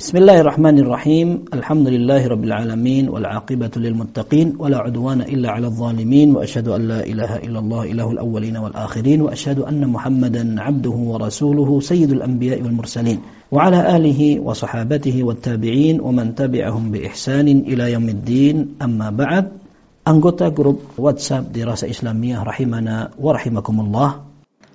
بسم الله الرحمن الرحيم الحمد لله رب العالمين والعاقبة للمتقين ولا عدوان إلا على الظالمين وأشهد أن لا إله إلا الله إله الأولين والآخرين وأشهد أن محمدا عبده ورسوله سيد الأنبياء والمرسلين وعلى آله وصحابته والتابعين ومن تبعهم بإحسان إلى يوم الدين أما بعد anggota grup WhatsApp Dirasa Islamiyah rahimana wa rahimakumullah.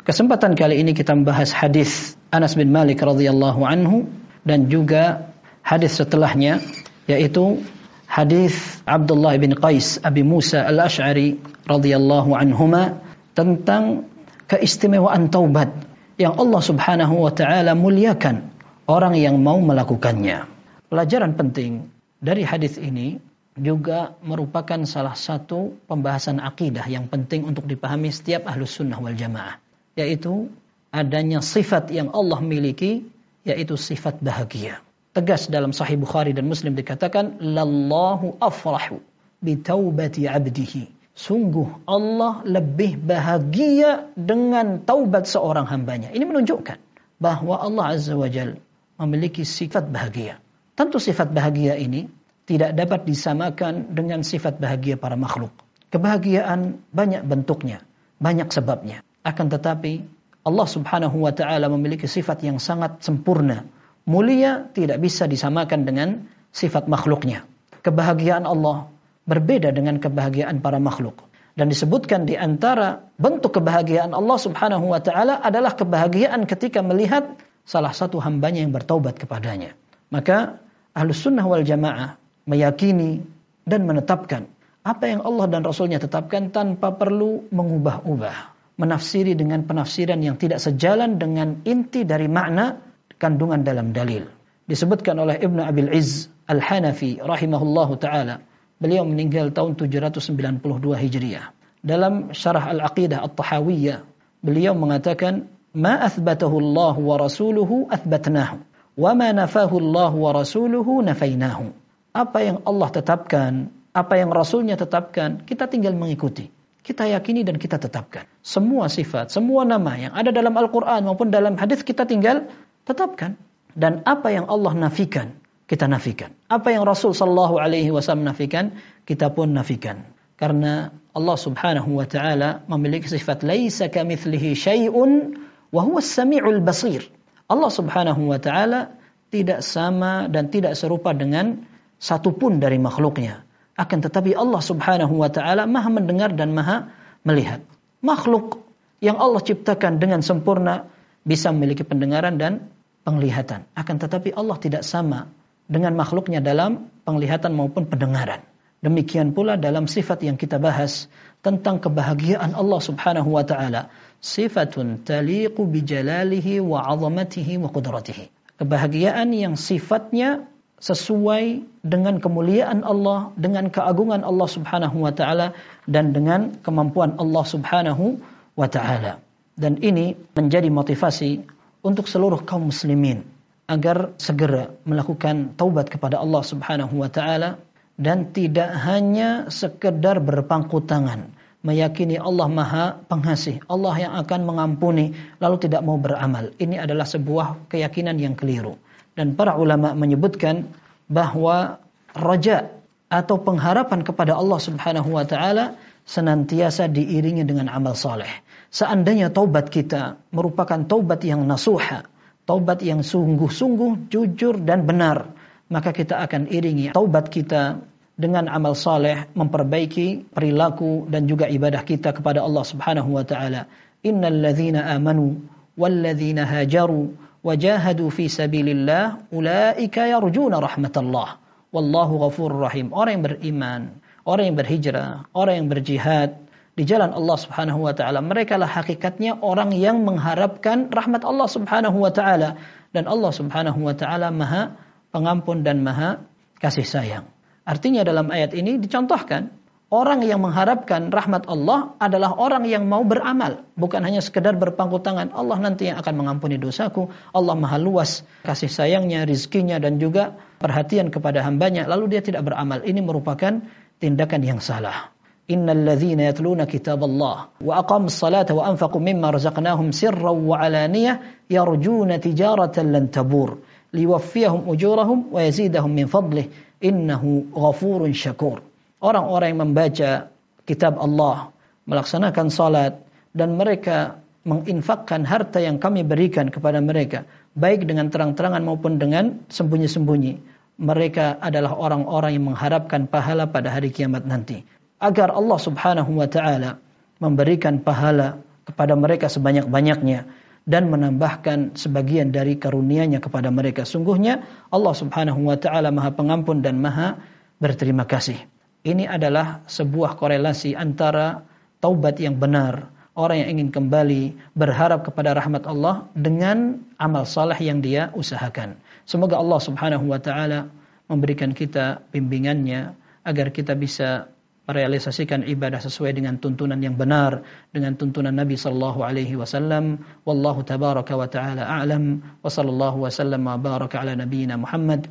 Kesempatan kali ini kita membahas hadis Anas bin Malik radhiyallahu anhu dan juga hadis setelahnya yaitu hadis Abdullah bin Qais Abi Musa Al-Asy'ari radhiyallahu anhuma tentang keistimewaan taubat yang Allah Subhanahu wa taala muliakan orang yang mau melakukannya. Pelajaran penting dari hadis ini juga merupakan salah satu pembahasan akidah yang penting untuk dipahami setiap ahlus sunnah wal jamaah. Yaitu adanya sifat yang Allah miliki yaitu sifat bahagia. Tegas dalam Sahih Bukhari dan Muslim dikatakan lallahu afrahu bi taubati abdihi. Sungguh Allah lebih bahagia dengan taubat seorang hambanya. Ini menunjukkan bahwa Allah Azza wa Jal memiliki sifat bahagia. Tentu sifat bahagia ini tidak dapat disamakan dengan sifat bahagia para makhluk. Kebahagiaan banyak bentuknya, banyak sebabnya. Akan tetapi Allah Subhanahu wa taala memiliki sifat yang sangat sempurna. Mulia tidak bisa disamakan dengan sifat makhluknya. Kebahagiaan Allah berbeda dengan kebahagiaan para makhluk. Dan disebutkan di antara bentuk kebahagiaan Allah Subhanahu wa taala adalah kebahagiaan ketika melihat salah satu hambanya yang bertaubat kepadanya. Maka Ahlus Sunnah wal Jamaah meyakini dan menetapkan apa yang Allah dan Rasulnya tetapkan tanpa perlu mengubah-ubah menafsiri dengan penafsiran yang tidak sejalan dengan inti dari makna kandungan dalam dalil. Disebutkan oleh Ibnu Abil Izz Al-Hanafi rahimahullahu taala. Beliau meninggal tahun 792 Hijriah. Dalam syarah Al-Aqidah At-Tahawiyah, beliau mengatakan, "Ma athbatahu Allah wa rasuluhu athbatnahu, wa ma nafahu Allah wa rasuluhu nafainahu." Apa yang Allah tetapkan, apa yang Rasulnya tetapkan, kita tinggal mengikuti kita yakini dan kita tetapkan. Semua sifat, semua nama yang ada dalam Al-Quran maupun dalam hadis kita tinggal tetapkan. Dan apa yang Allah nafikan, kita nafikan. Apa yang Rasul Sallallahu Alaihi Wasallam nafikan, kita pun nafikan. Karena Allah Subhanahu Wa Taala memiliki sifat laisa kamitslihi syai'un wa huwa samiul basir. Allah Subhanahu Wa Taala tidak sama dan tidak serupa dengan satupun dari makhluknya. Akan tetapi Allah subhanahu wa ta'ala maha mendengar dan maha melihat. Makhluk yang Allah ciptakan dengan sempurna bisa memiliki pendengaran dan penglihatan. Akan tetapi Allah tidak sama dengan makhluknya dalam penglihatan maupun pendengaran. Demikian pula dalam sifat yang kita bahas tentang kebahagiaan Allah Subhanahu wa taala, sifatun taliqu bi jalalihi wa 'azamatihi wa qudratihi. Kebahagiaan yang sifatnya sesuai dengan kemuliaan Allah, dengan keagungan Allah Subhanahu wa taala dan dengan kemampuan Allah Subhanahu wa taala. Dan ini menjadi motivasi untuk seluruh kaum muslimin agar segera melakukan taubat kepada Allah Subhanahu wa taala dan tidak hanya sekedar berpangku tangan meyakini Allah Maha Pengasih, Allah yang akan mengampuni lalu tidak mau beramal. Ini adalah sebuah keyakinan yang keliru. Dan para ulama menyebutkan bahwa raja atau pengharapan kepada Allah Subhanahu wa taala senantiasa diiringi dengan amal saleh. Seandainya taubat kita merupakan taubat yang nasuha, taubat yang sungguh-sungguh, jujur dan benar, maka kita akan iringi taubat kita dengan amal saleh, memperbaiki perilaku dan juga ibadah kita kepada Allah Subhanahu wa taala. Innal ladzina amanu wal ladzina hajaru wajahadu fi sabilillah ulaika yarjuna rahmatallah. Wallahu ghafurur rahim. Orang yang beriman orang yang berhijrah orang yang berjihad di jalan Allah Subhanahu wa taala mereka lah hakikatnya orang yang mengharapkan rahmat Allah Subhanahu wa taala. Dan Allah Subhanahu wa taala Maha pengampun dan Maha kasih sayang. Artinya dalam ayat ini dicontohkan Orang yang mengharapkan rahmat Allah adalah orang yang mau beramal. Bukan hanya sekedar berpangku tangan. Allah nanti yang akan mengampuni dosaku. Allah maha luas kasih sayangnya, rizkinya, dan juga perhatian kepada hambanya. Lalu dia tidak beramal. Ini merupakan tindakan yang salah. Innal ladzina yatluna kitab Allah wa aqamus salata wa anfaqu mimma razaqnahum sirran wa alaniyah yarjuna tijaratan lan tabur liwaffiyahum ujurahum wa yazidahum min fadlih innahu ghafurun syakur. Orang-orang yang membaca kitab Allah, melaksanakan salat dan mereka menginfakkan harta yang kami berikan kepada mereka, baik dengan terang-terangan maupun dengan sembunyi-sembunyi. Mereka adalah orang-orang yang mengharapkan pahala pada hari kiamat nanti. Agar Allah subhanahu wa ta'ala memberikan pahala kepada mereka sebanyak-banyaknya dan menambahkan sebagian dari karunia-Nya kepada mereka. Sungguhnya Allah Subhanahu wa taala Maha Pengampun dan Maha berterima kasih. Ini adalah sebuah korelasi antara taubat yang benar, orang yang ingin kembali berharap kepada rahmat Allah dengan amal saleh yang dia usahakan. Semoga Allah Subhanahu wa taala memberikan kita bimbingannya agar kita bisa merealisasikan ibadah sesuai dengan tuntunan yang benar dengan tuntunan Nabi sallallahu alaihi wasallam. Wallahu tabaraka wa taala a'lam. Wa sallallahu wasallam wa baraka ala nabiyyina Muhammad